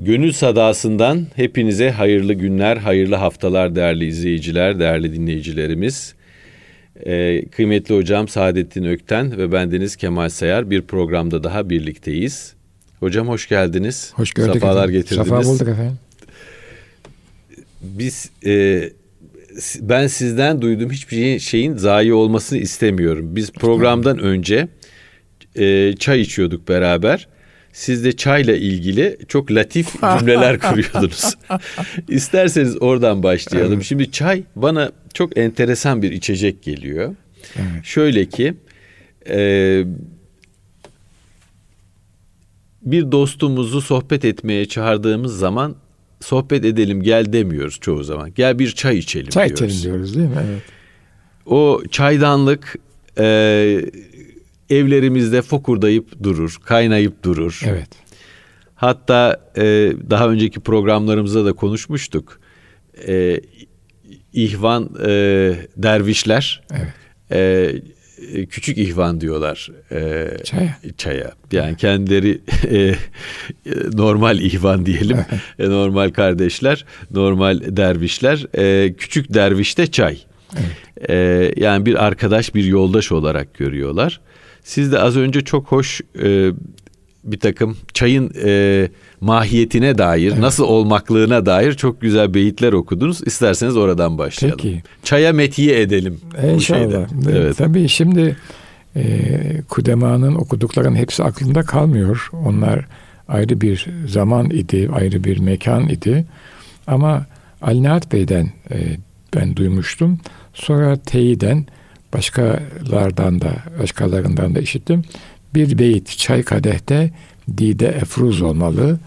Gönül Sadası'ndan hepinize hayırlı günler, hayırlı haftalar değerli izleyiciler, değerli dinleyicilerimiz. Ee, kıymetli hocam Saadettin Ökten ve bendeniz Kemal Sayar bir programda daha birlikteyiz. Hocam hoş geldiniz. Hoş gördük. Safalar efendim. getirdiniz. Safa bulduk efendim. Biz e, ben sizden duyduğum hiçbir şeyin, şeyin zayi olmasını istemiyorum. Biz programdan önce e, çay içiyorduk beraber. Siz de çayla ilgili çok latif cümleler kuruyordunuz. İsterseniz oradan başlayalım. Evet. Şimdi çay bana çok enteresan bir içecek geliyor. Evet. Şöyle ki e, bir dostumuzu sohbet etmeye çağırdığımız zaman sohbet edelim gel demiyoruz çoğu zaman. Gel bir çay içelim Çay diyoruz. içelim diyoruz değil mi? Evet. O çaydanlık e, evlerimizde fokurdayıp durur, kaynayıp durur. Evet. Hatta e, daha önceki programlarımızda da konuşmuştuk. E, ihvan e, dervişler Evet. e, küçük ihvan diyorlar e, Çaya. çaya. Yani kendileri e, normal ihvan diyelim, E, normal kardeşler, normal dervişler, e, küçük dervişte çay. E, yani bir arkadaş, bir yoldaş olarak görüyorlar. Siz de az önce çok hoş e, bir takım çayın e, mahiyetine dair, nasıl olmaklığına dair çok güzel beyitler okudunuz. İsterseniz oradan başlayalım. Peki. Çaya metiye edelim. bu. İnşallah. Evet. Tabii şimdi e, Kudemanın okuduklarının hepsi aklımda kalmıyor. Onlar ayrı bir zaman idi, ayrı bir mekan idi. Ama Ali Nihat Bey'den e, ben duymuştum. Sonra teyiden başkalardan da başkalarından da işittim. Bir beyit çay kadehte dide efruz olmalı.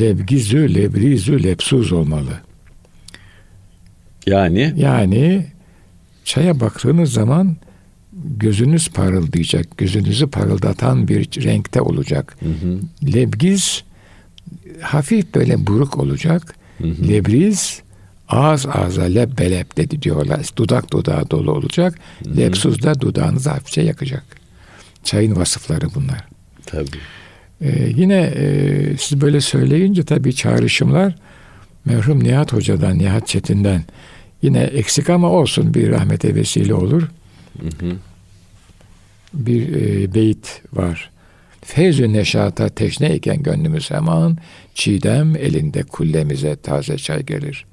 Lebgizü lebrizü lepsuz olmalı. Yani Yani çaya baktığınız zaman gözünüz parıldayacak, gözünüzü parıldatan bir renkte olacak. Lebgiz hafif böyle buruk olacak. Lebriz ağız ağza leb belep dedi diyorlar. Dudak dudağa dolu olacak. Lepsuz da dudağınızı hafifçe yakacak. Çayın vasıfları bunlar. tabii. Ee, yine e, siz böyle söyleyince tabii çağrışımlar merhum Nihat Hoca'dan, Nihat Çetin'den yine eksik ama olsun bir rahmete vesile olur. Bir e, beyit var. Feyzü neşata teşneyken gönlümüz hemen çiğdem elinde kullemize taze çay gelir.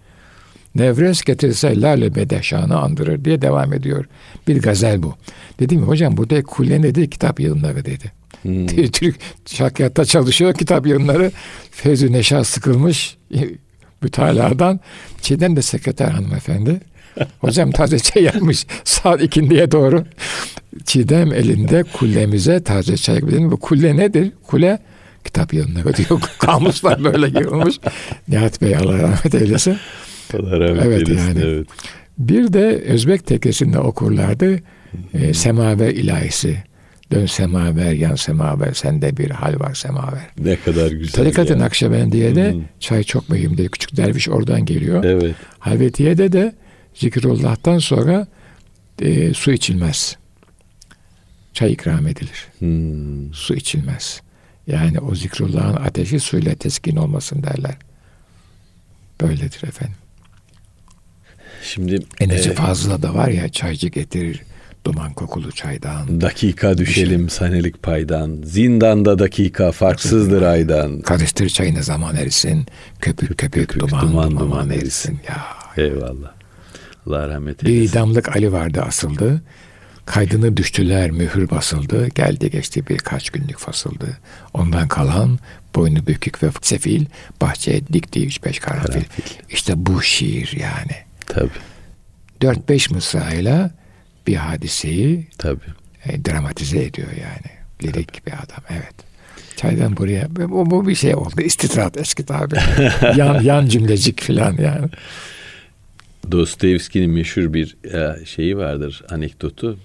Nevres getirse lale bedeşanı andırır diye devam ediyor. Bir gazel bu. Dedim hocam burada kulle nedir? Kitap yığınları dedi. Türk şarkiyatta çalışıyor kitap yığınları. Feyzü Neşa sıkılmış mütaladan. Çiğdem de sekreter hanımefendi. Hocam taze çay yapmış saat ikindiye doğru. Çiğdem elinde kullemize taze çay dedim. Bu kulle nedir? Kule kitap yığınları diyor. Kamuslar böyle yığılmış. Nihat Bey Allah rahmet eylesin. Allah rahmet Evet, eylesin. yani. Evet. Bir de Özbek tekesinde okurlardı. E, semaver ilahisi. Dön semaver, yan semaver, sende bir hal var semaver. Ne kadar güzel. Tarikat-ı ya. Nakşibendiye'de çay çok mühimdir. Küçük derviş oradan geliyor. Evet. Halvetiye'de de zikrullah'tan sonra e, su içilmez. Çay ikram edilir. Hmm. Su içilmez. Yani o zikrullahın ateşi suyla teskin olmasın derler. Böyledir efendim. Şimdi Eneci e, fazla da var ya çaycı getirir duman kokulu çaydan. dakika düşelim sanelik paydan. Zindanda dakika farksızdır aydan. Karıştır çayını zaman erisin. Köpük köpük, köpük, duman duman, duman, duman erisin. Ya. Eyvallah. Allah rahmet Bir eylesin. idamlık Ali vardı asıldı. Kaydını düştüler mühür basıldı. Geldi geçti birkaç günlük fasıldı. Ondan kalan boynu bükük ve sefil bahçeye dikti üç beş karanfil. Karanfil. İşte bu şiir yani. Tabii. Dört beş mısrayla bir hadiseyi Tabii. e, dramatize ediyor yani. Lirik bir adam evet. Çaydan buraya bu, bu bir şey oldu. İstitrat eski tabi. yan, yan cümlecik filan yani. Dostoyevski'nin meşhur bir e, şeyi vardır anekdotu.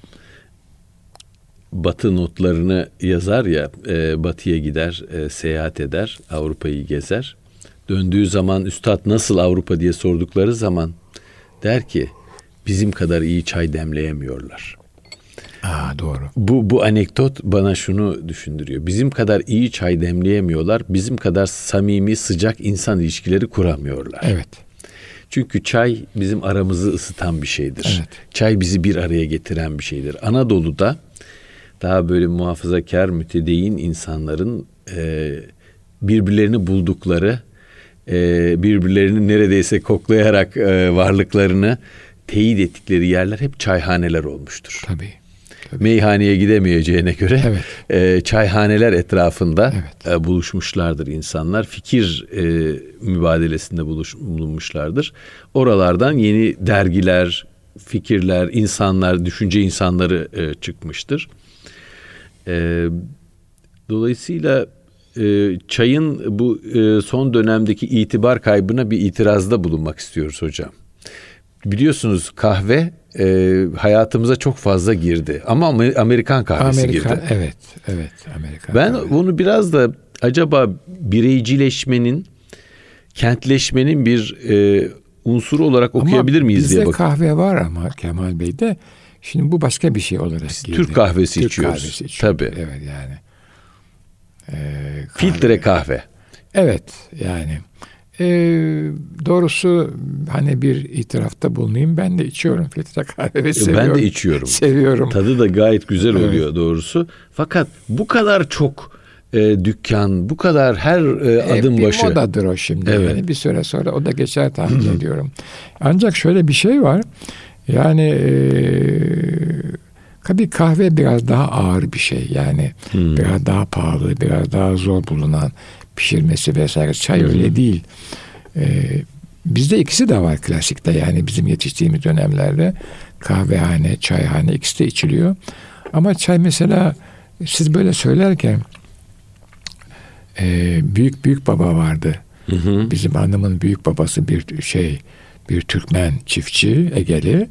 Batı notlarını yazar ya, e, batıya gider, e, seyahat eder, Avrupa'yı gezer. Döndüğü zaman üstad nasıl Avrupa diye sordukları zaman der ki bizim kadar iyi çay demleyemiyorlar. Aa, doğru. Bu, bu anekdot bana şunu düşündürüyor. Bizim kadar iyi çay demleyemiyorlar. Bizim kadar samimi, sıcak insan ilişkileri kuramıyorlar. Evet. Çünkü çay bizim aramızı ısıtan bir şeydir. Evet. Çay bizi bir araya getiren bir şeydir. Anadolu'da daha böyle muhafazakar, mütedeyyin insanların e, birbirlerini buldukları, e, birbirlerini neredeyse koklayarak e, varlıklarını teyit ettikleri yerler hep çayhaneler olmuştur. Tabii. Meyhaneye gidemeyeceğine göre Evet. e, çayhaneler etrafında Evet. e, buluşmuşlardır insanlar. Fikir e, mübadelesinde buluş, bulunmuşlardır. Oralardan yeni dergiler, fikirler, insanlar, düşünce insanları e, çıkmıştır. E, dolayısıyla e, çayın bu e, son dönemdeki itibar kaybına bir itirazda bulunmak istiyoruz hocam. Biliyorsunuz kahve e, hayatımıza çok fazla girdi ama Amer- Amerikan kahvesi Amerika, girdi. evet, evet, Amerika. Ben kahve. bunu biraz da acaba bireycileşmenin, kentleşmenin bir e, unsuru olarak Ama okuyabilir miyiz diye bizde bakıyorum. kahve var ama Kemal Bey'de. Şimdi bu başka bir şey olarak girdi. Türk kahvesi Türk içiyoruz. kahvesi içiyoruz. Tabii. Evet yani. Ee, kahve- Filtre kahve. Evet yani. Ee, doğrusu hani bir itirafta bulunayım. Ben de içiyorum filtre kahve ve seviyorum. Ben de içiyorum. Seviyorum. Tadı da gayet güzel Evet. oluyor doğrusu. Fakat bu kadar çok e, dükkan, bu kadar her e, E, adım bir başı. modadır o şimdi. Evet. Yani bir süre sonra o da geçer tahmin ediyorum. Ancak şöyle bir şey var. Yani e, tabii kahve biraz daha ağır bir şey. Yani Hmm. biraz daha pahalı, biraz daha zor bulunan pişirmesi vesaire. Çay öyle değil. E, bizde ikisi de var klasikte. Yani bizim yetiştiğimiz dönemlerde kahvehane, çayhane ikisi de içiliyor. Ama çay mesela siz böyle söylerken e, büyük büyük baba vardı. Hı hı. Bizim hanımın büyük babası bir şey bir Türkmen çiftçi Egeli.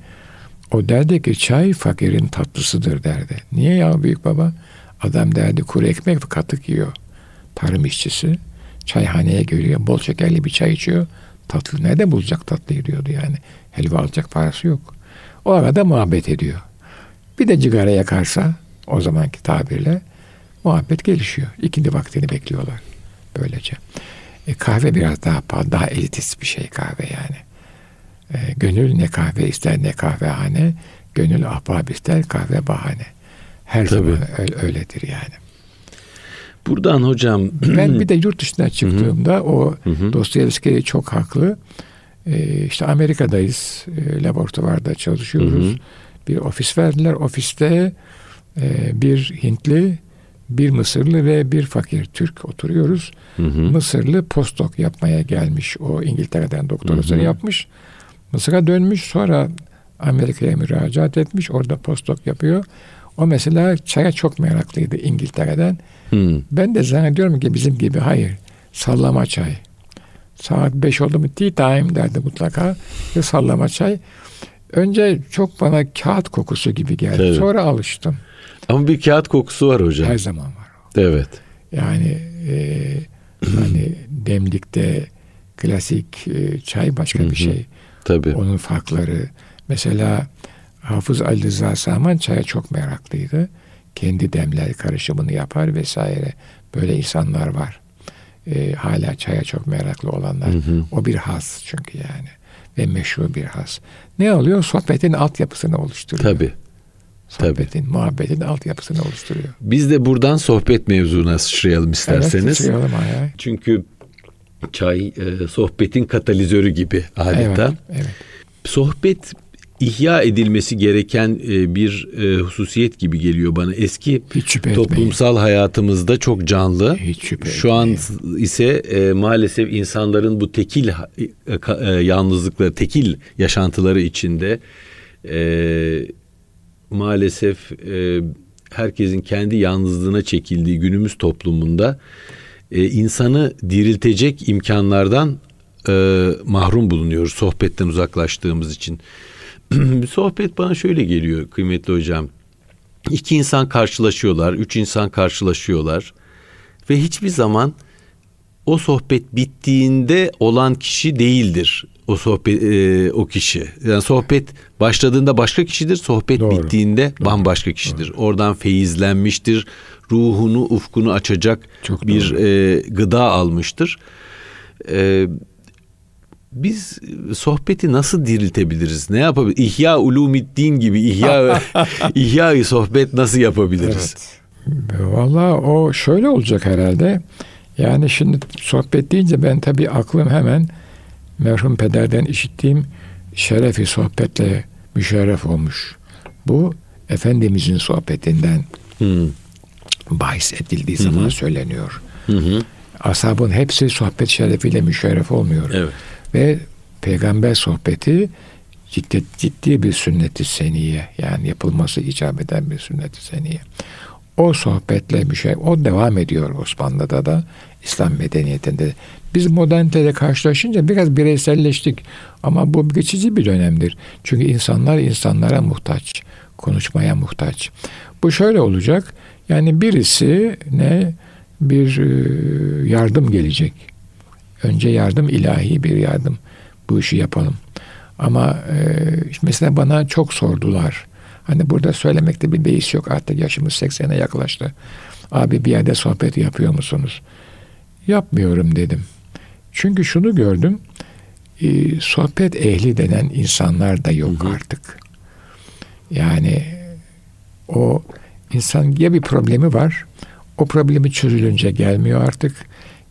O derdi ki çay fakirin tatlısıdır derdi. Niye ya büyük baba? Adam derdi kuru ekmek ve katık yiyor. Tarım işçisi. Çayhaneye geliyor. Bol şekerli bir çay içiyor. Tatlı. Nerede bulacak tatlıyı diyordu yani. Helva alacak parası yok. O arada muhabbet ediyor. Bir de cigara yakarsa o zamanki tabirle muhabbet gelişiyor. İkindi vaktini bekliyorlar. Böylece. E, kahve biraz daha daha elitist bir şey kahve yani. E, gönül ne kahve ister ne kahvehane, gönül ahbab ister kahve bahane. Her Tabii. zaman öyle, öyledir yani. Buradan hocam Ben bir de yurt dışına çıktığımda o Dostoyevski çok haklı. E, işte Amerika'dayız, e, laboratuvarda çalışıyoruz. Bir ofis verdiler. Ofiste e, bir Hintli, bir Mısırlı ve bir fakir Türk oturuyoruz. Mısırlı postdoc yapmaya gelmiş. O İngiltere'den doktorasını yapmış. Mısır'a dönmüş sonra Amerika'ya müracaat etmiş. Orada postdoc yapıyor. O mesela çaya çok meraklıydı İngiltere'den. Hı. Ben de zannediyorum ki bizim gibi hayır. Sallama çay. Saat 5 oldu mu tea time derdi mutlaka. Ve sallama çay. Önce çok bana kağıt kokusu gibi geldi. Tabii. Sonra alıştım. ama bir kağıt kokusu var hocam. Her zaman var. Evet. Yani e, hani demlikte klasik e, çay başka bir şey. Tabii. Onun farkları. Mesela Hafız Ali Rıza Saman çaya çok meraklıydı. Kendi demler karışımını yapar vesaire. Böyle insanlar var. E, hala çaya çok meraklı olanlar. O bir has çünkü yani. Ve meşhur bir has. Ne oluyor? Sohbetin altyapısını oluşturuyor. Tabii. tabii. Sohbetin, muhabbetin altyapısını oluşturuyor. Biz de buradan sohbet mevzuna sıçrayalım isterseniz. Evet, sıçrayalım ayağa. Çünkü çay e, sohbetin katalizörü gibi adeta. Evet, evet. Sohbet ihya edilmesi gereken e, bir e, hususiyet gibi geliyor bana. Eski şüphe etmeyin. toplumsal hayatımızda çok canlı. Hiç şüphe Şu an etmeyin. ise e, maalesef insanların bu tekil yalnızlıkları, tekil yaşantıları içinde maalesef herkesin kendi yalnızlığına çekildiği günümüz toplumunda e, insanı diriltecek imkanlardan e, mahrum bulunuyoruz sohbetten uzaklaştığımız için. Sohbet bana şöyle geliyor kıymetli hocam. İki insan karşılaşıyorlar, üç insan karşılaşıyorlar ve hiçbir zaman o sohbet bittiğinde olan kişi değildir o sohbet e, o kişi. Yani sohbet başladığında başka kişidir, sohbet Doğru. bittiğinde Doğru. bambaşka kişidir. Doğru. Oradan feyizlenmiştir, ruhunu, ufkunu açacak Çok bir e, gıda almıştır. E, biz sohbeti nasıl diriltebiliriz? Ne yapabiliriz? İhya ulumiddin gibi ihya ihya sohbet nasıl yapabiliriz? Evet. Vallahi o şöyle olacak herhalde. Yani şimdi sohbet deyince ben tabii aklım hemen merhum pederden işittiğim şerefi sohbetle müşerref olmuş. Bu Efendimizin sohbetinden Hmm. Bahis edildiği zaman Hı hı. söyleniyor. Hı hı. Ashabın hepsi sohbet şerefiyle müşerref olmuyor. Evet. Ve peygamber sohbeti ciddi, ciddi bir sünnet-i seniye yani yapılması icap eden bir sünnet-i seniye. O sohbetle müşerref, o devam ediyor Osmanlı'da da İslam medeniyetinde. Biz moderniteyle karşılaşınca biraz bireyselleştik ama bu geçici bir dönemdir. Çünkü insanlar insanlara muhtaç, konuşmaya muhtaç. Bu şöyle olacak. Yani birisi ne bir e, yardım gelecek. Önce yardım ilahi bir yardım. Bu işi yapalım. Ama e, mesela bana çok sordular. Hani burada söylemekte bir beis yok artık yaşımız 80'e yaklaştı. Abi bir yerde sohbet yapıyor musunuz? Yapmıyorum dedim. Çünkü şunu gördüm. e, sohbet ehli denen insanlar da yok Hı hı. artık. Yani o insan ya bir problemi var. O problemi çözülünce gelmiyor artık.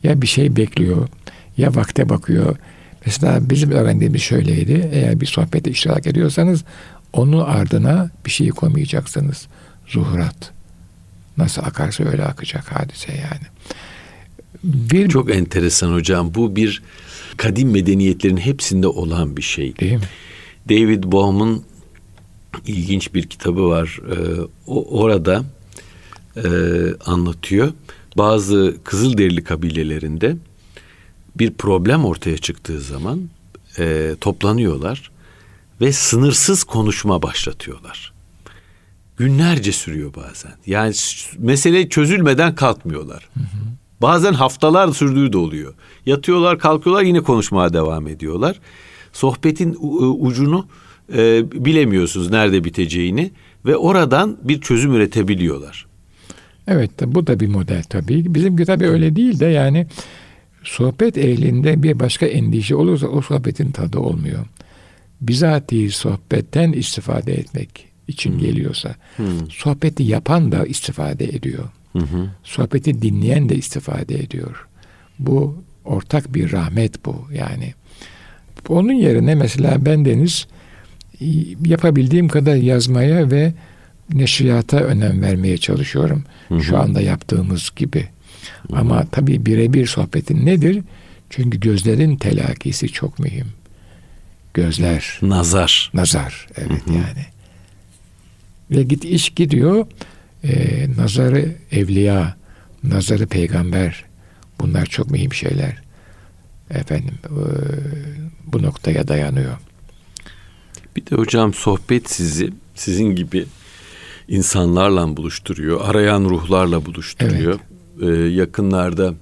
Ya bir şey bekliyor. Ya vakte bakıyor. Mesela bizim öğrendiğimiz şöyleydi. Eğer bir sohbete iştirak ediyorsanız onun ardına bir şey koymayacaksınız. Zuhurat. Nasıl akarsa öyle akacak hadise yani. Bir Çok enteresan hocam. Bu bir kadim medeniyetlerin hepsinde olan bir şey. değil mi? David Bohm'un ilginç bir kitabı var. Ee, o orada e, anlatıyor. Bazı Kızılderili kabilelerinde bir problem ortaya çıktığı zaman e, toplanıyorlar ve sınırsız konuşma başlatıyorlar. Günlerce sürüyor bazen. Yani mesele çözülmeden kalkmıyorlar. Bazen haftalar sürdüğü de oluyor. Yatıyorlar, kalkıyorlar, yine konuşmaya devam ediyorlar. Sohbetin u- ucunu e, bilemiyorsunuz nerede biteceğini ve oradan bir çözüm üretebiliyorlar. Evet bu da bir model tabii. Bizimki tabii öyle değil de yani sohbet ehlinde bir başka endişe olursa o sohbetin tadı olmuyor. Bizatihi sohbetten istifade etmek için geliyorsa sohbeti yapan da istifade ediyor. Hı. Sohbeti dinleyen de istifade ediyor. Bu ortak bir rahmet bu yani. Onun yerine mesela ben Deniz yapabildiğim kadar yazmaya ve neşriyata önem vermeye çalışıyorum. Şu anda yaptığımız gibi. Ama tabii birebir sohbetin nedir? Çünkü gözlerin telakisi çok mühim. Gözler, Nazar. nazar. Evet yani. Ve git iş gidiyor. e, nazarı evliya, nazarı peygamber. Bunlar çok mühim şeyler. Efendim e, bu noktaya dayanıyor. Bir de hocam sohbet sizi sizin gibi insanlarla buluşturuyor. Arayan ruhlarla buluşturuyor. Ee, yakınlarda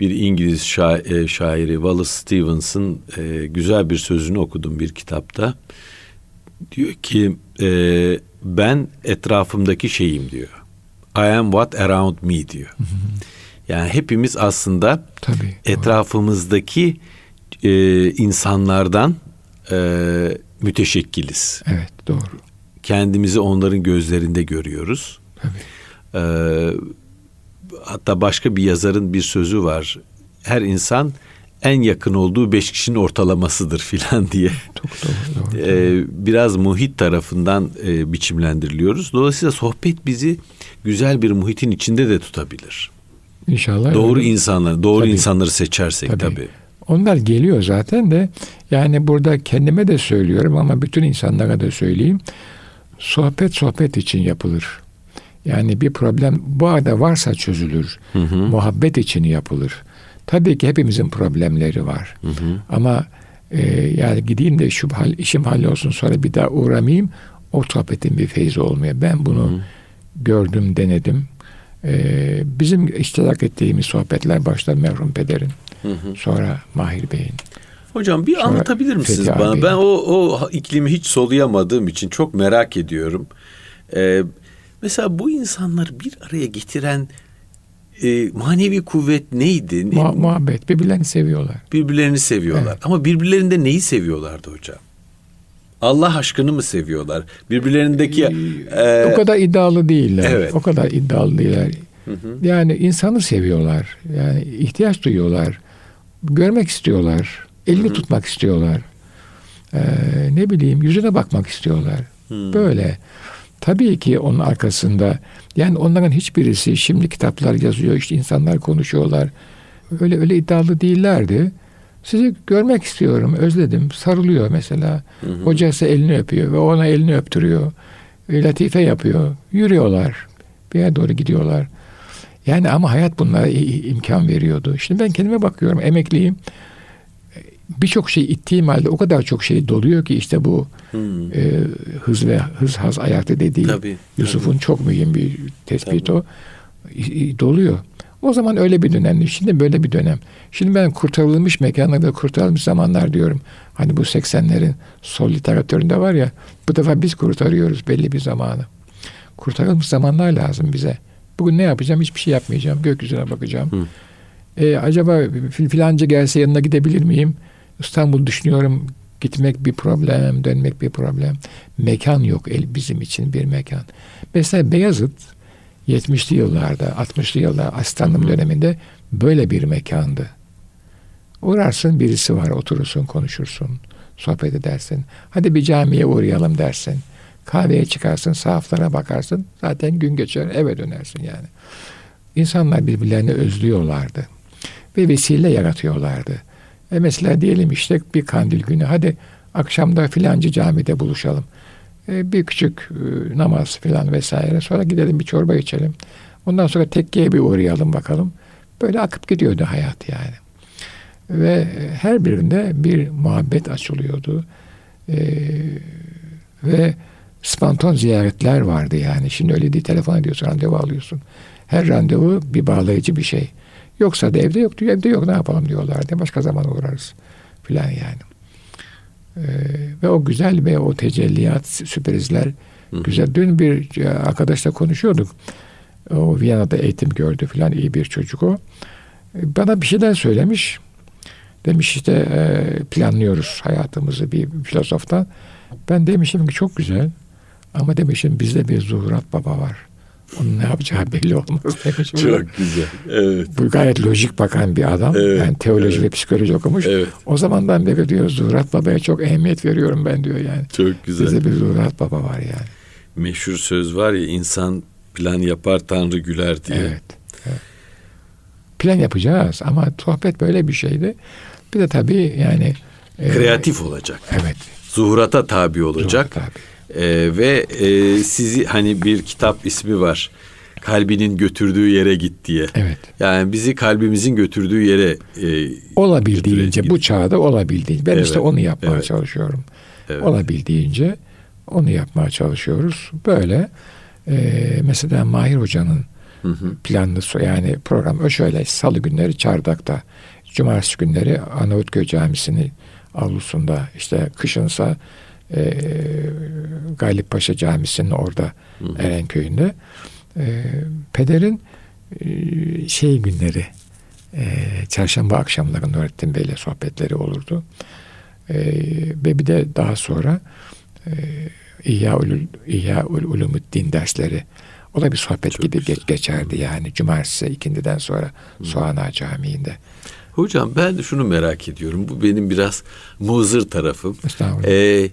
bir İngiliz şa- e, şairi Wallace Stevens'ın e, güzel bir sözünü okudum bir kitapta. Diyor ki e, ben etrafımdaki şeyim diyor. I am what around me diyor. Yani hepimiz aslında Tabii. etrafımızdaki e, insanlardan e, müteşekkiliz. Evet doğru. Kendimizi onların gözlerinde görüyoruz. Tabii. E, hatta başka bir yazarın bir sözü var. Her insan en yakın olduğu beş kişinin ortalamasıdır filan diye. Çok doğru. doğru. E, biraz muhit tarafından e, biçimlendiriliyoruz. Dolayısıyla sohbet bizi güzel bir muhitin içinde de tutabilir. İnşallah. Doğru öyle. insanları, doğru Tabii. insanları seçersek Tabii. tabii. Onlar geliyor zaten de yani burada kendime de söylüyorum ama bütün insanlara da söyleyeyim. Sohbet sohbet için yapılır. Yani bir problem bu arada varsa çözülür. Hı hı. Muhabbet için yapılır. Tabii ki hepimizin problemleri var. Hı hı. Ama e, yani gideyim de şu hal, işim hallolsun sonra bir daha uğramayayım. O sohbetin bir feyzi olmuyor. Ben bunu gördüm, denedim. Ee, bizim iştirak ettiğimiz sohbetler başta merhum pederin. Hı hı. Sonra Mahir Bey'in. Hocam bir Sonra anlatabilir misiniz Fethi bana? Ben o, o iklimi hiç soluyamadığım için çok merak ediyorum. Ee, mesela bu insanlar bir araya getiren e, manevi kuvvet neydi? Mu- muhabbet. Birbirlerini seviyorlar. Birbirlerini seviyorlar. Evet. Ama birbirlerinde neyi seviyorlardı hocam? Allah aşkını mı seviyorlar? Birbirlerindeki... Ee, e, o kadar iddialı değiller. Evet. O kadar iddialı değiller. Hı hı. Yani insanı seviyorlar. Yani ihtiyaç duyuyorlar. Görmek istiyorlar. Elini hı hı. tutmak istiyorlar. Ee, ne bileyim yüzüne bakmak istiyorlar. Hı. Böyle. Tabii ki onun arkasında yani onların hiçbirisi şimdi kitaplar yazıyor, işte insanlar konuşuyorlar. Öyle öyle iddialı değillerdi. Sizi görmek istiyorum, özledim. Sarılıyor mesela. Hı hı. Hocası elini öpüyor ve ona elini öptürüyor. E, latife yapıyor. Yürüyorlar. Bir yere doğru gidiyorlar. Yani ama hayat bunlara imkan veriyordu. Şimdi ben kendime bakıyorum, emekliyim. Birçok şey ittiğim halde o kadar çok şey doluyor ki işte bu hmm. e, hız ve hız haz ayakta dediği tabii, Yusuf'un tabii. çok mühim bir tespit tabii. o. Doluyor. O zaman öyle bir dönemdi. Şimdi böyle bir dönem. Şimdi ben kurtarılmış mekanlarda kurtarılmış zamanlar diyorum. Hani bu 80'lerin sol literatüründe var ya bu defa biz kurtarıyoruz belli bir zamanı. Kurtarılmış zamanlar lazım bize. Bugün ne yapacağım? Hiçbir şey yapmayacağım. Gökyüzüne bakacağım. Hı. Ee, acaba filanca gelse yanına gidebilir miyim? İstanbul düşünüyorum. Gitmek bir problem, dönmek bir problem. Mekan yok el bizim için bir mekan. Mesela Beyazıt 70'li yıllarda, 60'lı yıllarda asistanlığım döneminde böyle bir mekandı. Uğrarsın birisi var oturursun konuşursun sohbet edersin. Hadi bir camiye uğrayalım dersin. Kahveye çıkarsın sahaflara bakarsın zaten gün geçer eve dönersin yani. İnsanlar birbirlerini özlüyorlardı. Ve vesile yaratıyorlardı. E mesela diyelim işte bir kandil günü hadi akşamda filancı camide buluşalım. E, bir küçük e, namaz filan vesaire. Sonra gidelim bir çorba içelim. Ondan sonra tekkeye bir uğrayalım bakalım. Böyle akıp gidiyordu hayat yani. Ve her birinde bir muhabbet açılıyordu. Ve spontan ziyaretler vardı yani. Şimdi öyle değil telefon ediyorsun, randevu alıyorsun. Her randevu bir bağlayıcı bir şey. Yoksa da evde yok diyor, evde yok ne yapalım diyorlardı. Başka zaman uğrarız filan yani. Ee, ve o güzel ve o tecelliyat, sürprizler Hı. güzel. Dün bir e, arkadaşla konuşuyorduk. O Viyana'da eğitim gördü filan iyi bir çocuk o. Bana bir şeyler söylemiş. Demiş işte e, planlıyoruz hayatımızı bir filozoftan. Ben demişim ki çok güzel. Ama demişim bizde bir Zuhurat Baba var. Onun ne yapacağı belli olmaz demişim. Çok güzel. Evet. Bu gayet lojik bakan bir adam. Evet. Yani teoloji evet. ve psikoloji okumuş. Evet. O zamandan beri diyor Zuhurat Baba'ya çok ehemmiyet veriyorum ben diyor yani. Çok güzel. Bizde bir Zuhurat Baba var yani. Meşhur söz var ya insan plan yapar Tanrı güler diye. Evet. evet. Plan yapacağız ama sohbet böyle bir şeydi. Bir de tabii yani e, kreatif e, olacak. Evet. Zuhurata tabi olacak. Zuhurat tabi. Ee, ve e, sizi hani bir kitap ismi var. Kalbinin götürdüğü yere git diye. Evet. Yani bizi kalbimizin götürdüğü yere e, olabildiğince bu çağda olabildiğince ben evet, işte onu yapmaya evet. çalışıyorum. Evet. Olabildiğince onu yapmaya çalışıyoruz. Böyle e, mesela Mahir Hoca'nın hı hı. planlı yani program şöyle salı günleri Çardak'ta cumartesi günleri Arnavutköy Camisi'nin avlusunda işte kışınsa e, Galip Paşa Camisi'nin orada hı. Erenköy'ünde e, pederin e, şey günleri e, çarşamba akşamları Nurettin Bey'le sohbetleri olurdu. E, ve bir de daha sonra e, İhya-ül İhya Ulumuddin dersleri o da bir sohbet Çok gibi geç, geçerdi yani cumartesi ikindiden sonra Soğana Camii'nde. Hocam ben şunu merak ediyorum. Bu benim biraz muzır tarafım. Ee,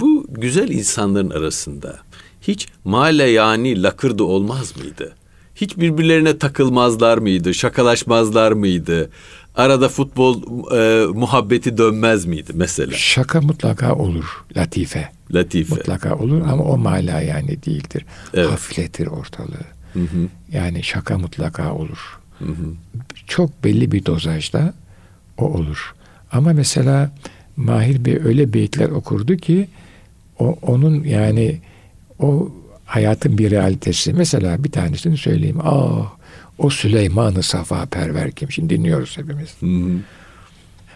bu güzel insanların arasında hiç male yani lakırdı olmaz mıydı? Hiç birbirlerine takılmazlar mıydı? Şakalaşmazlar mıydı? Arada futbol e, muhabbeti dönmez miydi mesela? Şaka mutlaka olur. Latife. Latife. Mutlaka olur ama o mala yani değildir. Evet. Hafifletir ortalığı. Hı hı. Yani şaka mutlaka olur. Hı hı. Çok belli bir dozajda o olur. Ama mesela Mahir Bey öyle beyitler okurdu ki o onun yani o hayatın bir realitesi. Mesela bir tanesini söyleyeyim. Ah o Süleyman-ı Safa perver kim? Şimdi dinliyoruz hepimiz.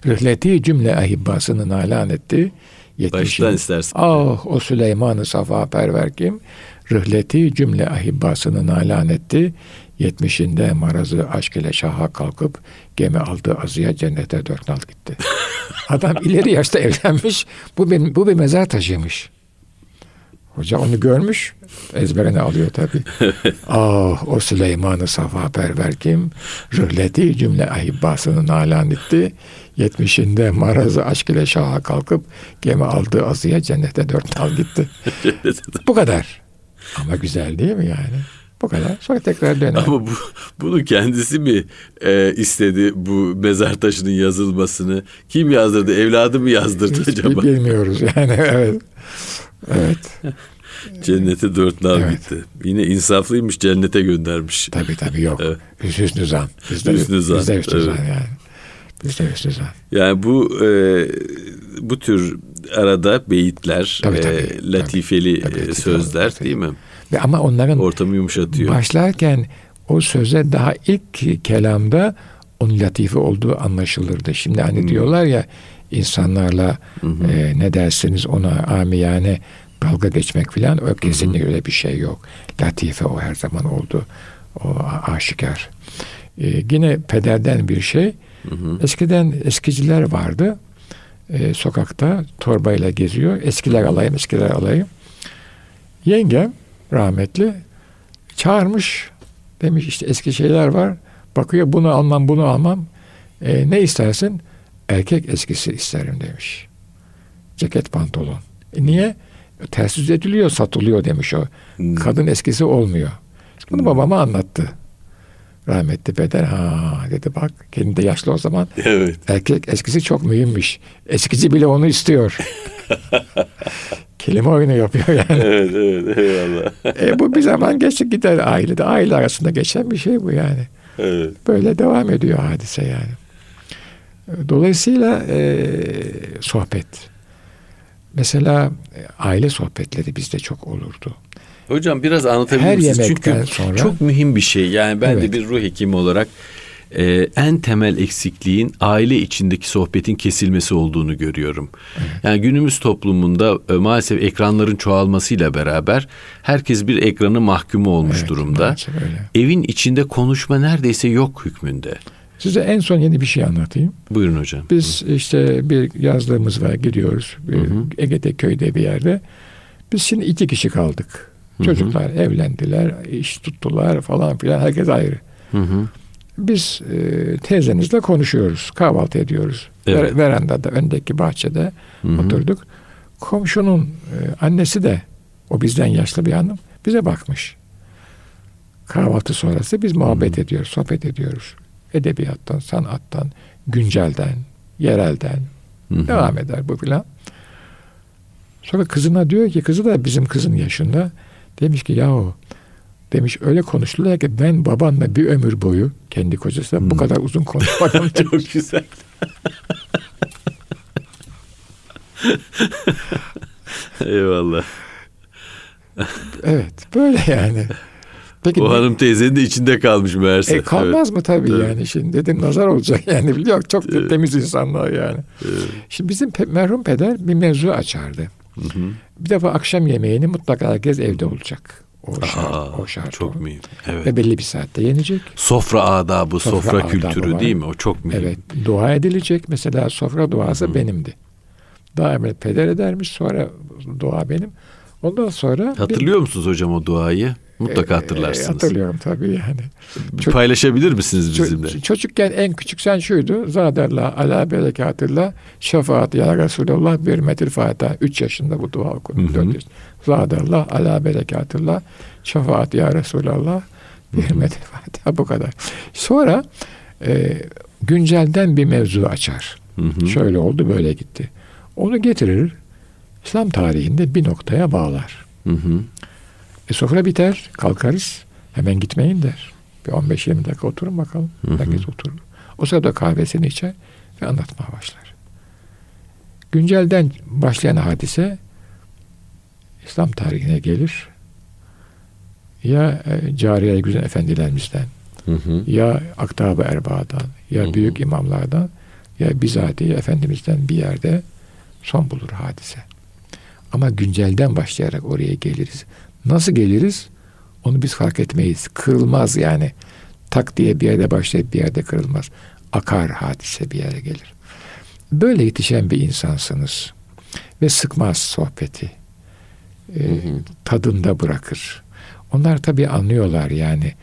Rıhleti cümle ahibbasını nalan etti. Baştan istersin. Ah o Süleyman-ı Safa perver kim? Rıhleti cümle ahibbasını nalan etti. Yetmişinde marazı aşk ile şaha kalkıp gemi aldı azıya cennete dört nal gitti. Adam ileri yaşta evlenmiş. Bu bir, bu bir mezar taşıymış. Hoca onu görmüş. Ezberine alıyor tabi. ah o Süleyman-ı Safa perver kim? Rıhleti cümle ahibbasını nalan etti. Yetmişinde marazı aşk ile şaha kalkıp gemi aldı azıya cennete dört nal gitti. bu kadar. Ama güzel değil mi yani? Bu kadar. Sonra tekrar döner. Ama bu, bunu kendisi mi e, istedi bu mezar taşının yazılmasını? Kim yazdırdı? Evladı mı yazdırdı Hiç acaba? Bilmiyoruz yani evet. Evet. Cennete dört nal Evet. gitti. Yine insaflıymış cennete göndermiş. Tabii tabii yok. Evet. Hüsnü zan. Bizde Hüsnü zan, Bizde hüsnü zan evet. yani. Bizde hüsnü zan. Yani bu e, bu tür arada beyitler, Tabii, e, tabii. latifeli Tabii, e, tabii, sözler tabii. değil mi? Ve ama onların Ortamı yumuşatıyor. başlarken o söze daha ilk kelamda onun latife olduğu anlaşılırdı. Şimdi hani Hmm. diyorlar ya insanlarla e, ne dersiniz ona amiyane dalga geçmek filan o kesinlikle öyle bir şey yok. Latife o her zaman oldu. O aşikar. E, yine pederden bir şey. Eskiden eskiciler vardı. E, sokakta torbayla geziyor. Eskiler alayım, eskiler alayım. Yengem rahmetli çağırmış. Demiş işte eski şeyler var. Bakıyor bunu almam bunu almam. E, ne istersin? Erkek eskisi isterim demiş. Ceket pantolon. E, niye? Ters yüz ediliyor satılıyor demiş o. Hmm. Kadın eskisi olmuyor. Bunu babama anlattı. Rahmetli peder ha dedi bak kendi de yaşlı o zaman Evet. erkek eskisi çok mühimmiş. Eskici bile onu istiyor. Kelime oyunu yapıyor yani. Evet, evet, eyvallah. E, bu bir zaman geçti gider ailede. Aile arasında geçen bir şey bu yani. Evet. Böyle devam ediyor hadise yani. Dolayısıyla e, sohbet. Mesela e, aile sohbetleri bizde çok olurdu. Hocam biraz anlatabilir Her misiniz? Çünkü sonra- çok mühim bir şey. Yani ben de Evet. bir ruh hekimi olarak e, en temel eksikliğin aile içindeki sohbetin kesilmesi olduğunu görüyorum. Yani günümüz toplumunda e, maalesef ekranların çoğalmasıyla beraber herkes bir ekranı mahkumu olmuş Evet, durumda. öyle. Evin içinde konuşma neredeyse yok hükmünde. Size en son yeni bir şey anlatayım. Buyurun hocam. Biz işte bir yazlığımız var gidiyoruz. Bir Ege'de köyde bir yerde. Biz şimdi iki kişi kaldık. Çocuklar evlendiler, iş tuttular falan filan. Herkes ayrı. Hı hı. Biz e, teyzenizle konuşuyoruz. Kahvaltı ediyoruz. Evet. Ver- verandada, öndeki bahçede oturduk. Komşunun e, annesi de o bizden yaşlı bir hanım bize bakmış. Kahvaltı sonrası biz muhabbet ediyoruz, sohbet ediyoruz. Edebiyattan, sanattan, güncelden, yerelden Hı hı. devam eder bu filan. Sonra kızına diyor ki, kızı da bizim kızın yaşında. Demiş ki yahu demiş öyle konuştular ki ben babanla bir ömür boyu kendi kocasıyla bu kadar uzun konuşmadım. Çok güzel. Eyvallah. evet böyle yani. Peki O ne- hanım teyzenin de içinde kalmış meğerse. E kalmaz mı tabii Evet. yani şimdi dedim nazar olacak yani biliyor çok da temiz insanlar yani. Evet. Şimdi bizim pe- merhum peder bir mevzu açardı. Hı hı. Bir defa akşam yemeğini mutlaka herkes evde olacak. O şart, Aa, o şart çok o. mühim. Evet. Ve belli bir saatte yenecek. Sofra adabı, sofra, Sofra adabı kültürü var. değil mi? O çok mühim. Evet dua edilecek. Mesela sofra duası benimdi. Daha evvel peder edermiş sonra dua benim. Ondan sonra bir- Hatırlıyor musunuz hocam o duayı? Mutlaka E, hatırlarsınız. hatırlıyorum tabii yani. Çok- Paylaşabilir misiniz bizimle? çocukken en küçük sen şuydu. Zaderla ala berekatullah şefaat ya Resulallah bir metil fatiha. Üç yaşında bu dua okundu. Dört yaşında. Zaderla ala berekatullah şefaat ya Resulallah bir metil fatiha. Bu kadar. Sonra e, güncelden bir mevzu açar. Hı hı. Şöyle oldu böyle gitti. Onu getirir. İslam tarihinde bir noktaya bağlar. Hı hı. E sofra biter, kalkarız. Hemen gitmeyin der. Bir 15-20 dakika oturun bakalım. Hı hı. Herkes oturur. O sırada kahvesini içer ve anlatmaya başlar. Güncelden başlayan hadise İslam tarihine gelir. ya e, cariye güzel efendilerimizden Hı hı. ya aktab-ı erbağdan ya Hı hı. büyük imamlardan ya bizatihi efendimizden bir yerde son bulur hadise. Ama güncelden başlayarak oraya geliriz. Nasıl geliriz? Onu biz fark etmeyiz. Kırılmaz yani. Tak diye bir yerde başlayıp bir yerde kırılmaz. Akar hadise bir yere gelir. Böyle yetişen bir insansınız. Ve sıkmaz sohbeti. Hı hı. tadında bırakır. Onlar tabii anlıyorlar yani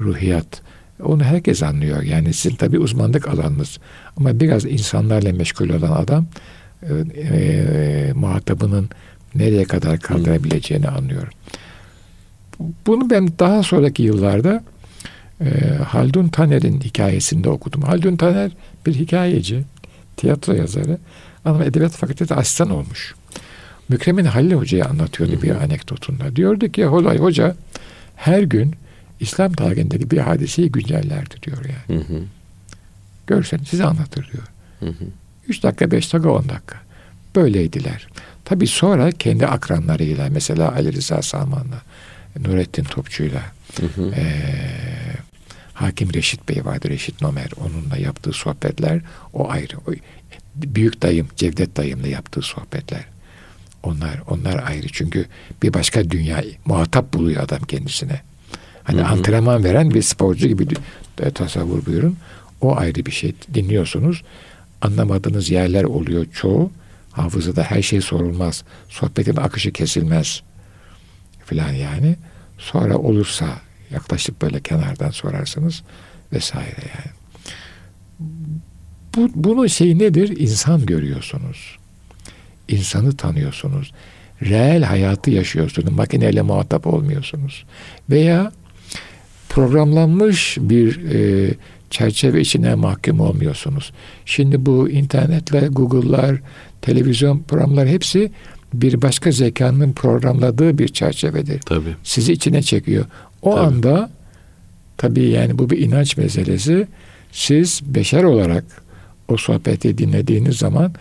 ruhiyat. Onu herkes anlıyor. Yani sizin tabii uzmanlık alanınız. Ama biraz insanlarla meşgul olan adam e, e, muhatabının nereye kadar kaldırabileceğini anlıyor. Bunu ben daha sonraki yıllarda e, Haldun Taner'in hikayesinde okudum. Haldun Taner bir hikayeci, tiyatro yazarı ama Edebiyat Fakültesi asistan olmuş. Mükremin Halil Hoca'ya anlatıyordu bir anekdotunda. Diyordu ki Holay Hoca her gün İslam tarihindeki bir hadiseyi güncellerdi diyor yani. Hı hı. Görsen size anlatır diyor. Hı hı. 3 dakika, 5 dakika, 10 dakika. Böyleydiler. Tabii sonra kendi akranlarıyla mesela Ali Rıza Salman'la, Nurettin Topçu'yla, Hı hı. eee, Hakim Reşit Bey vardı, Reşit Nomer. Onunla yaptığı sohbetler o ayrı. O, büyük dayım, Cevdet dayımla yaptığı sohbetler. Onlar onlar ayrı. Çünkü bir başka dünya muhatap buluyor adam kendisine. Hani Hı hı. antrenman veren bir sporcu gibi de tasavvur buyurun. O ayrı bir şey. Dinliyorsunuz. Anlamadığınız yerler oluyor çoğu. Hafızada her şey sorulmaz. Sohbetin akışı kesilmez. Filan yani. Sonra olursa yaklaşık böyle kenardan sorarsınız vesaire yani. Bu, bunun şeyi nedir? İnsan görüyorsunuz. İnsanı tanıyorsunuz. Reel hayatı yaşıyorsunuz. Makineyle muhatap olmuyorsunuz. Veya programlanmış bir e, çerçeve içine mahkum olmuyorsunuz. Şimdi bu internetle, Google'lar, televizyon programları hepsi bir başka zekanın programladığı bir çerçevedir. Tabii. Sizi içine çekiyor. O Tabii. anda tabii yani bu bir inanç meselesi. Siz beşer olarak o sohbeti dinlediğiniz zaman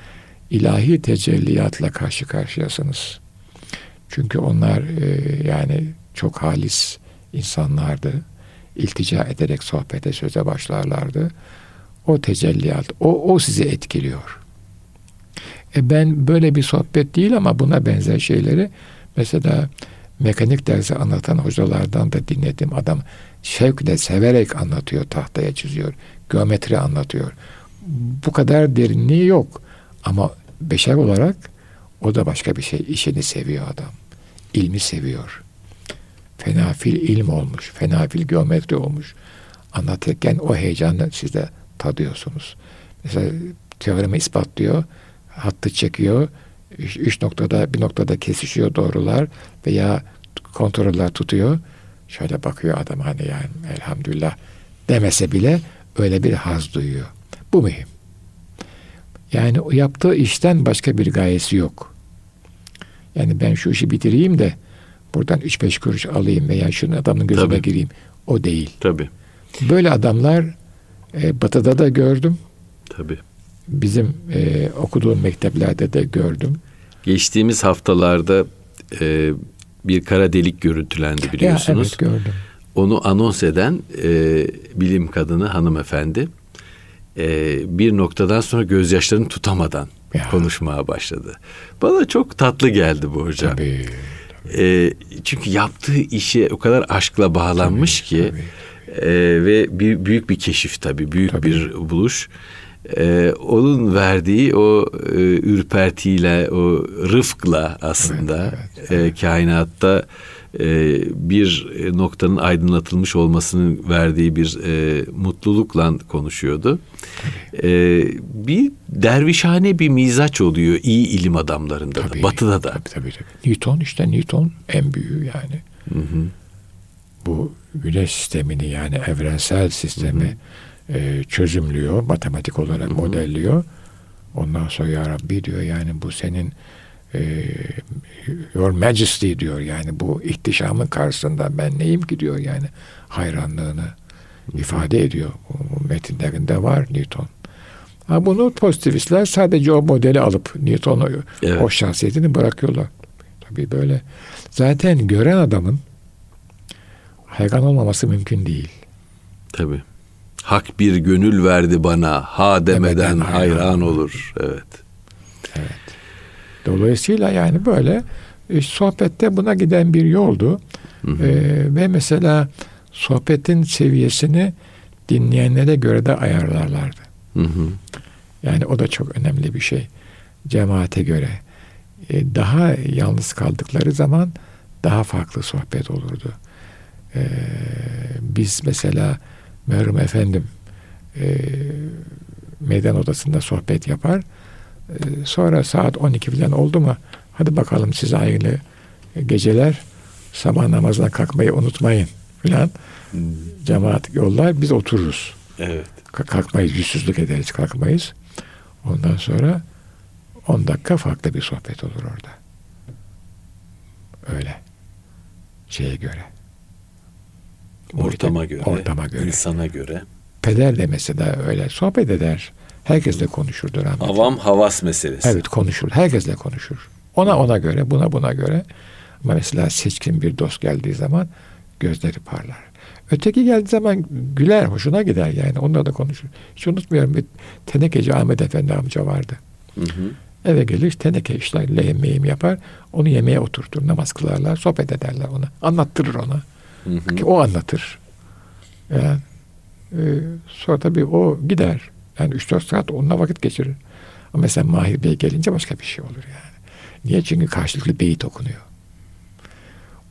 ilahi tecelliyatla karşı karşıyasınız. Çünkü onlar e, yani çok halis insanlardı. İltica ederek sohbete söze başlarlardı. O tecelliyat, o, o sizi etkiliyor. E ben böyle bir sohbet değil ama buna benzer şeyleri mesela mekanik dersi anlatan hocalardan da dinledim. Adam şevkle, severek anlatıyor, tahtaya çiziyor. Geometri anlatıyor. Bu kadar derinliği yok. Ama beşer olarak o da başka bir şey. İşini seviyor adam. İlmi seviyor. Fenafil ilm olmuş. Fenafil geometri olmuş. Anlatırken o heyecanı siz de tadıyorsunuz. Mesela teoremi ispatlıyor. Hattı çekiyor. Üç, üç noktada bir noktada kesişiyor doğrular veya kontroller tutuyor. Şöyle bakıyor adam hani yani elhamdülillah demese bile öyle bir haz duyuyor. Bu mühim. Yani yaptığı işten başka bir gayesi yok. Yani ben şu işi bitireyim de buradan 3-5 kuruş alayım veya şunun adamın gözüne Tabii. gireyim. O değil. Tabii. Böyle adamlar e, batıda da gördüm. Tabii. Bizim e, okuduğum mekteplerde de gördüm. Geçtiğimiz haftalarda e, bir kara delik görüntülendi biliyorsunuz. Ya, evet gördüm. Onu anons eden e, bilim kadını hanımefendi e, bir noktadan sonra gözyaşlarını tutamadan Ya. konuşmaya başladı. Bana çok tatlı geldi bu hocam. Tabii. E, çünkü yaptığı işe o kadar aşkla bağlanmış ki tabii. e, ve bir, büyük bir keşif tabii, büyük Tabii. bir buluş. E, onun verdiği o e, ürpertiyle, o rıfkla aslında e, kainatta e, bir noktanın aydınlatılmış olmasının verdiği bir e, mutlulukla konuşuyordu. E, bir dervişhane bir mizaç oluyor iyi ilim adamlarında da, Tabii. batıda da. Tabii, tabii, tabii. Newton işte Newton en büyüğü yani. Hı hı. Bu güneş sistemini yani evrensel sistemi e, çözümlüyor. Matematik olarak modelliyor. Ondan sonra ya Rabbi diyor yani bu senin e, Your Majesty diyor yani bu ihtişamın karşısında ben neyim ki diyor yani hayranlığını ifade ediyor. Bu metinlerinde var Newton. Ha bunu pozitivistler sadece o modeli alıp Newton'u Evet. o şahsiyetini bırakıyorlar. Tabii böyle. Zaten gören adamın hayran olmaması mümkün değil. Tabii. Hak bir gönül verdi bana, ha demeden, Demeden hayran, hayran olur. Evet. Dolayısıyla yani böyle e, sohbette buna giden bir yoldu. Ee, ve mesela sohbetin seviyesini dinleyenlere göre de ayarlarlardı. Hı hı. Yani o da çok önemli bir şey. Cemaate göre. Ee, daha yalnız kaldıkları zaman daha farklı sohbet olurdu. Ee, biz mesela merhum efendim e, meydan odasında sohbet yapar. Ee, sonra saat 12 falan oldu mu hadi bakalım size hayırlı geceler sabah namazına kalkmayı unutmayın filan. Cemaat yollar biz otururuz. Evet. Ka- Kalkmayız, yüzsüzlük ederiz, kalkmayız. Ondan sonra 10 dakika farklı bir sohbet olur orada. Öyle. Şeye göre. Ortama göre, Ortama göre. insana göre. Peder de mesela öyle sohbet eder. Herkesle konuşurdu rahmetli. Avam havas meselesi. Evet konuşur. Herkesle konuşur. Ona ona göre, buna buna göre. Ama mesela seçkin bir dost geldiği zaman gözleri parlar. Öteki geldiği zaman güler, hoşuna gider yani. Onunla da konuşur. Hiç unutmuyorum bir tenekeci Ahmet Efendi amca vardı. Hı hı. Eve gelir teneke işler, lehim meyim yapar. Onu yemeğe oturtur, namaz kılarlar, sohbet ederler ona. Anlattırır ona. Hı hı. Ki o anlatır. Yani, e, sonra tabii o gider. Yani 3-4 saat onunla vakit geçirir. Ama mesela Mahir Bey gelince başka bir şey olur yani. Niye? Çünkü karşılıklı beyit okunuyor.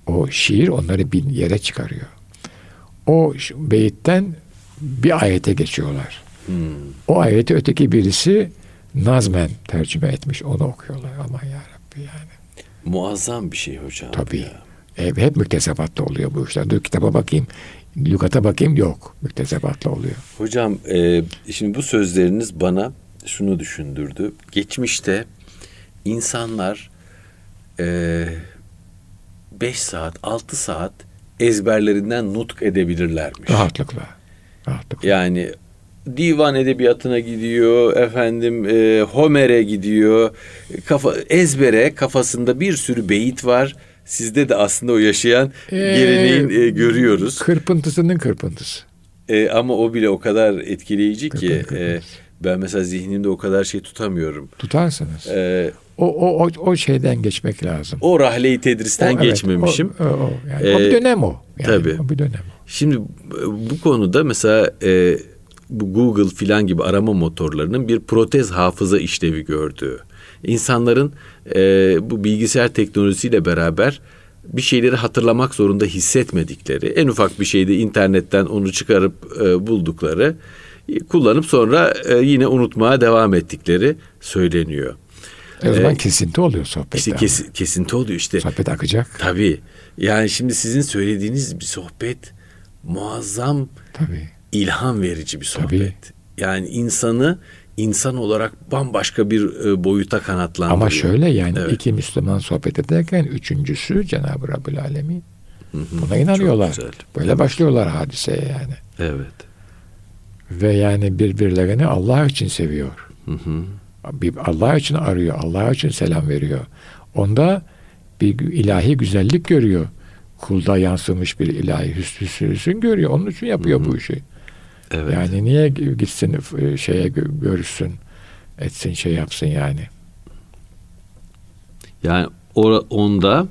O şiir onları bir yere çıkarıyor. O beyitten bir ayete geçiyorlar. Hmm. O ayeti öteki birisi nazmen tercüme etmiş. Onu okuyorlar. Aman ya Rabbi yani. Muazzam bir şey hocam. Tabii. ya. E, hep müktesebatla oluyor bu işler. Dur kitaba bakayım, lügata bakayım yok. Müktesebatla oluyor. Hocam e, şimdi bu sözleriniz bana şunu düşündürdü. Geçmişte insanlar 5 saat, 6 saat ezberlerinden nutk edebilirlermiş. Rahatlıkla. Rahatlıkla. Yani divan edebiyatına gidiyor, efendim e, Homer'e gidiyor. Kafa ezbere kafasında bir sürü beyit var. Sizde de aslında o yaşayan Ee, geleneğin e, görüyoruz. Kırpıntısının kırpıntısı. E, ama o bile o kadar etkileyici ki Kırpın, kırpın. e, ben mesela zihnimde o kadar şey tutamıyorum. Tutarsınız. E, O, o, o, o şeyden geçmek lazım. o rahleyi tedristen O, evet, geçmemişim. O, o, o. Yani o Ee, bir dönem o. Yani tabii. O bir dönem o. Şimdi bu konuda mesela e, bu Google filan gibi arama motorlarının bir protez hafıza işlevi gördüğü. İnsanların e, bu bilgisayar teknolojisiyle beraber bir şeyleri hatırlamak zorunda hissetmedikleri, en ufak bir şeyde internetten onu çıkarıp e, buldukları, e, kullanıp sonra e, yine unutmaya devam ettikleri söyleniyor. E o zaman Ee, kesinti oluyor sohbette. İşte kes- kesinti oluyor işte. Sohbet akacak. Tabii. Yani şimdi sizin söylediğiniz bir sohbet muazzam Tabii. ilham verici bir sohbet. Tabii. Yani insanı insan olarak bambaşka bir e, boyuta kanatlandırıyor. Ama şöyle yani Evet. iki Müslüman sohbet ederken üçüncüsü Cenab-ı Rabbül Alemin. Hı hı. Buna inanıyorlar. Böyle başlıyorlar hadiseye yani. Evet. Ve yani birbirlerini Allah için seviyor. Hı hı. Allah için arıyor. Allah için selam veriyor. Onda bir ilahi güzellik görüyor. Kulda yansımış bir ilahi hüsnü görüyor. Onun için yapıyor bu işi. Evet. Yani niye gitsin e, şeye gö- görüşsün, etsin şey yapsın yani. Yani o- onda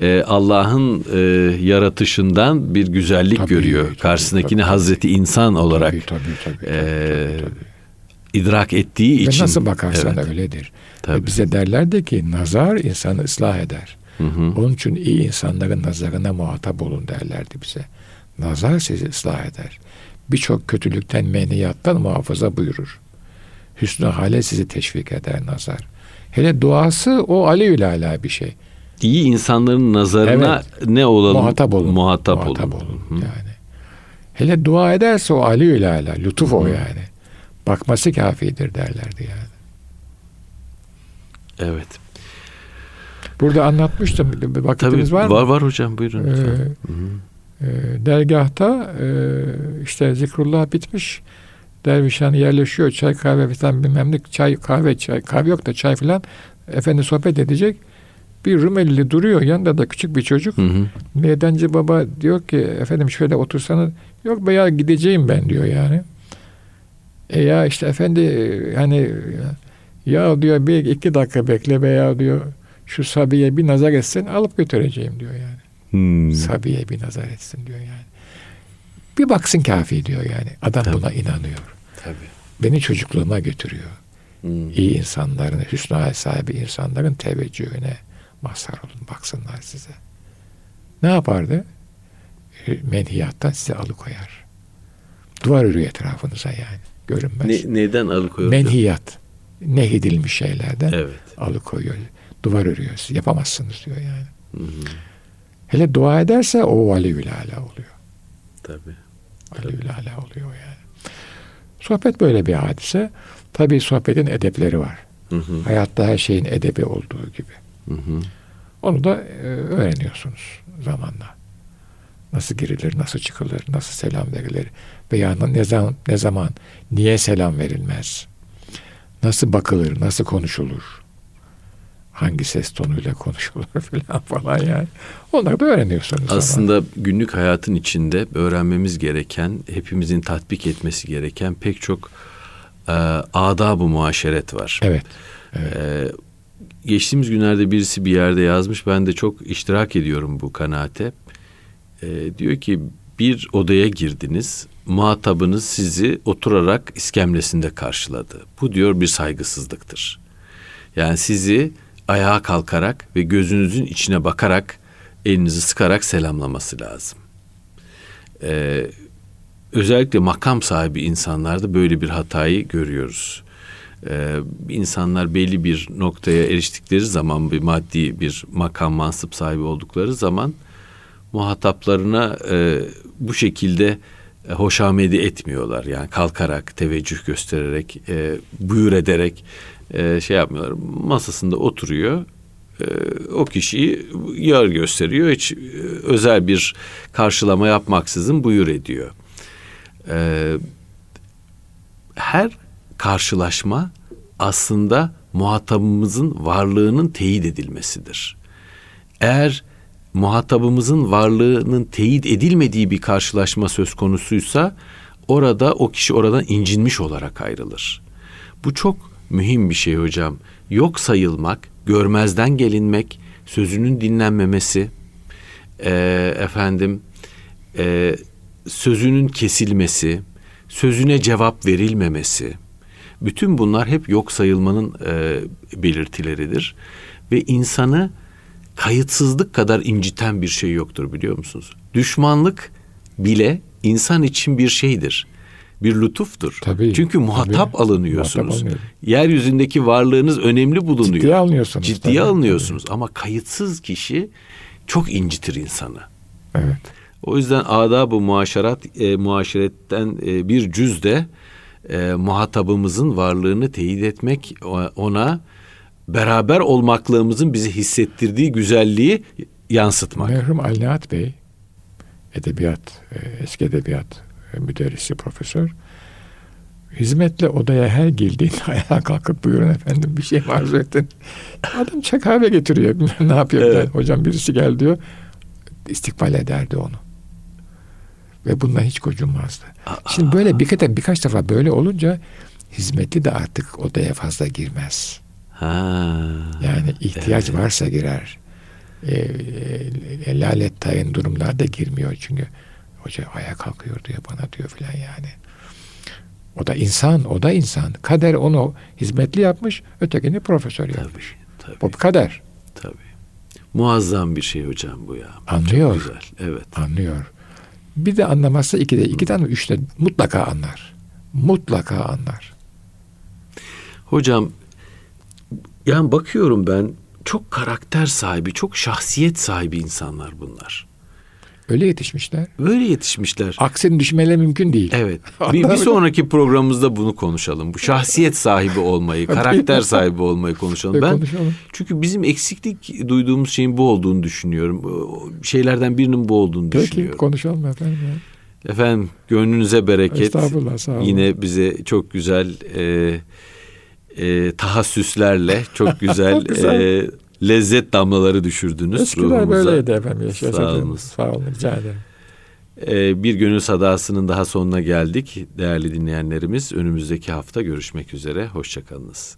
e, Allah'ın e, yaratışından bir güzellik Tabii, görüyor. tabii, Karşısındakini tabii. Hazreti insan olarak Tabii tabii tabii. tabii, e, tabii, tabii. idrak ettiği Ve için. nasıl bakarsan Evet. öyledir. Tabii. Ve bize derlerdi ki nazar insanı ıslah eder. Hı hı. Onun için iyi insanların nazarına muhatap olun derlerdi bize. Nazar sizi ıslah eder. Birçok kötülükten, meniyattan muhafaza buyurur. Hüsnü hale sizi teşvik eder nazar. Hele duası o aleyhül ala bir şey. İyi insanların nazarına ne olalım? Muhatap olun. Muhatap, Muhatap olun. olun. Hı hı. Yani. Hele dua ederse o aleyhül ala, lütuf o yani. Bakması kafidir derlerdi yani. Evet. Burada anlatmıştım. Bir Tabii var var, mı? var hocam buyurun. Ee. Hı hı. E, dergahta e, işte zikrullah bitmiş. Dervişhan yerleşiyor. Çay kahve falan bilmem ne. Çay kahve çay kahve yok da çay falan. Efendi sohbet edecek. Bir Rumelili duruyor yanında da küçük bir çocuk. Hı hı. Meydancı baba diyor ki efendim şöyle otursanız yok be ya gideceğim ben diyor yani. E ya işte efendi hani ya diyor bir iki dakika bekle veya diyor şu Sabiye bir nazar etsin alıp götüreceğim diyor yani. Hmm. Sabiye bir nazar etsin diyor yani. Bir baksın kafi diyor yani. Adam Tabii. buna inanıyor. Tabii. Beni çocukluğuma götürüyor. Hmm. İyi insanların, hüsnü hal sahibi insanların teveccühüne mazhar olun. Baksınlar size. Ne yapardı? E, Menhiyattan sizi alıkoyar. Duvar örüyor etrafınıza yani. Görünmez. Ne, neden alıkoyuyor? Menhiyat. Nehyedilmiş şeylerden Evet. alıkoyuyor. Duvar örüyor. Yapamazsınız diyor yani. Hı hı. Hele dua ederse o valiül ala oluyor. Tabii. Valiül ala oluyor yani. Sohbet böyle bir hadise. Tabii sohbetin edepleri var. Hı hı. Hayatta her şeyin edebi olduğu gibi. Hı hı. Onu da e, öğreniyorsunuz zamanla. Nasıl girilir, nasıl çıkılır, nasıl selam verilir veya ne zaman, ne zaman niye selam verilmez? Nasıl bakılır, nasıl konuşulur? Hangi ses tonuyla konuşulur falan falan yani. Onları da öğreniyorsunuz. Aslında günlük hayatın içinde öğrenmemiz gereken, hepimizin tatbik etmesi gereken pek çok e, adab-ı muaşeret var. Evet. E, geçtiğimiz günlerde birisi bir yerde yazmış. Ben de çok iştirak ediyorum bu kanaate. E, diyor ki bir odaya girdiniz. Muhatabınız sizi oturarak iskemlesinde karşıladı. Bu diyor bir saygısızlıktır. Yani sizi ayağa kalkarak ve gözünüzün içine bakarak elinizi sıkarak selamlaması lazım. Ee, özellikle makam sahibi insanlarda böyle bir hatayı görüyoruz. Ee, insanlar belli bir noktaya eriştikleri zaman bir maddi bir makam mansıp sahibi oldukları zaman muhataplarına e, bu şekilde e, hoşamedi etmiyorlar. Yani kalkarak, teveccüh göstererek, e, buyur ederek e, şey yapmıyorlar. Masasında oturuyor. E, o kişiyi yer gösteriyor. Hiç e, özel bir karşılama yapmaksızın buyur ediyor. E, her karşılaşma aslında muhatabımızın varlığının teyit edilmesidir. Eğer muhatabımızın varlığının teyit edilmediği bir karşılaşma söz konusuysa orada o kişi oradan incinmiş olarak ayrılır. Bu çok mühim bir şey hocam. Yok sayılmak, görmezden gelinmek, sözünün dinlenmemesi, e, efendim e, sözünün kesilmesi, sözüne cevap verilmemesi, bütün bunlar hep yok sayılmanın e, belirtileridir ve insanı kayıtsızlık kadar inciten bir şey yoktur biliyor musunuz? Düşmanlık bile insan için bir şeydir. Bir lütuftur. Tabii, Çünkü muhatap tabii. alınıyorsunuz. Muhatap alınıyor. Yeryüzündeki varlığınız önemli bulunuyor. Ciddiye alınıyorsunuz. Ciddiye tabii. alınıyorsunuz ama kayıtsız kişi çok incitir insanı. Evet. O yüzden adab-ı muaşerat, e, muaşeretten e, bir cüz de e, muhatabımızın varlığını teyit etmek, ona beraber olmaklığımızın bizi hissettirdiği güzelliği yansıtmak. Merhum Ali Nihat Bey, edebiyat, e, eski edebiyat müderrisi, profesör, hizmetle odaya her girdiğinde ayağa kalkıp buyurun efendim bir şey arzu ettin. Adam çay kahve getiriyor. ne yapıyor? Evet. falan. Hocam birisi gel diyor. İstikbal ederdi onu. Ve bundan hiç gocunmazdı. Şimdi böyle birkaç, birkaç defa böyle olunca hizmetli de artık odaya fazla girmez. Ha. Yani ihtiyaç varsa girer. E, e, lalet tayin durumlarda girmiyor çünkü hoca ayağa kalkıyor diyor bana diyor filan yani. O da insan, o da insan. Kader onu hizmetli yapmış, ötekini profesör yapmış. Tabii, Bu kader. tabii. Muazzam bir şey hocam bu ya. Anlıyor. Çok güzel. Evet. Anlıyor. Bir de anlamazsa iki de, iki tane üçte mutlaka anlar. Mutlaka anlar. Hocam yani bakıyorum ben çok karakter sahibi, çok şahsiyet sahibi insanlar bunlar. Öyle yetişmişler. Böyle yetişmişler. Aksini düşmeleri mümkün değil. Evet. Bir, bir sonraki programımızda bunu konuşalım. Bu şahsiyet sahibi olmayı, karakter sahibi olmayı konuşalım. Ben Konuşalım. çünkü bizim eksiklik duyduğumuz şeyin bu olduğunu düşünüyorum. Şeylerden birinin bu olduğunu Peki düşünüyorum. konuşalım efendim. ya. Efendim gönlünüze bereket. Estağfurullah sağ olun. Yine bize çok güzel e, e, tahassüslerle, çok güzel, Güzel. e, lezzet damlaları düşürdünüz Eskiler ruhumuza. böyleydi efendim. Yaşadığımız. Sağ Sağ olun. Rica ederim. Ee, bir gönül sadasının daha sonuna geldik. Değerli dinleyenlerimiz önümüzdeki hafta görüşmek üzere. Hoşçakalınız.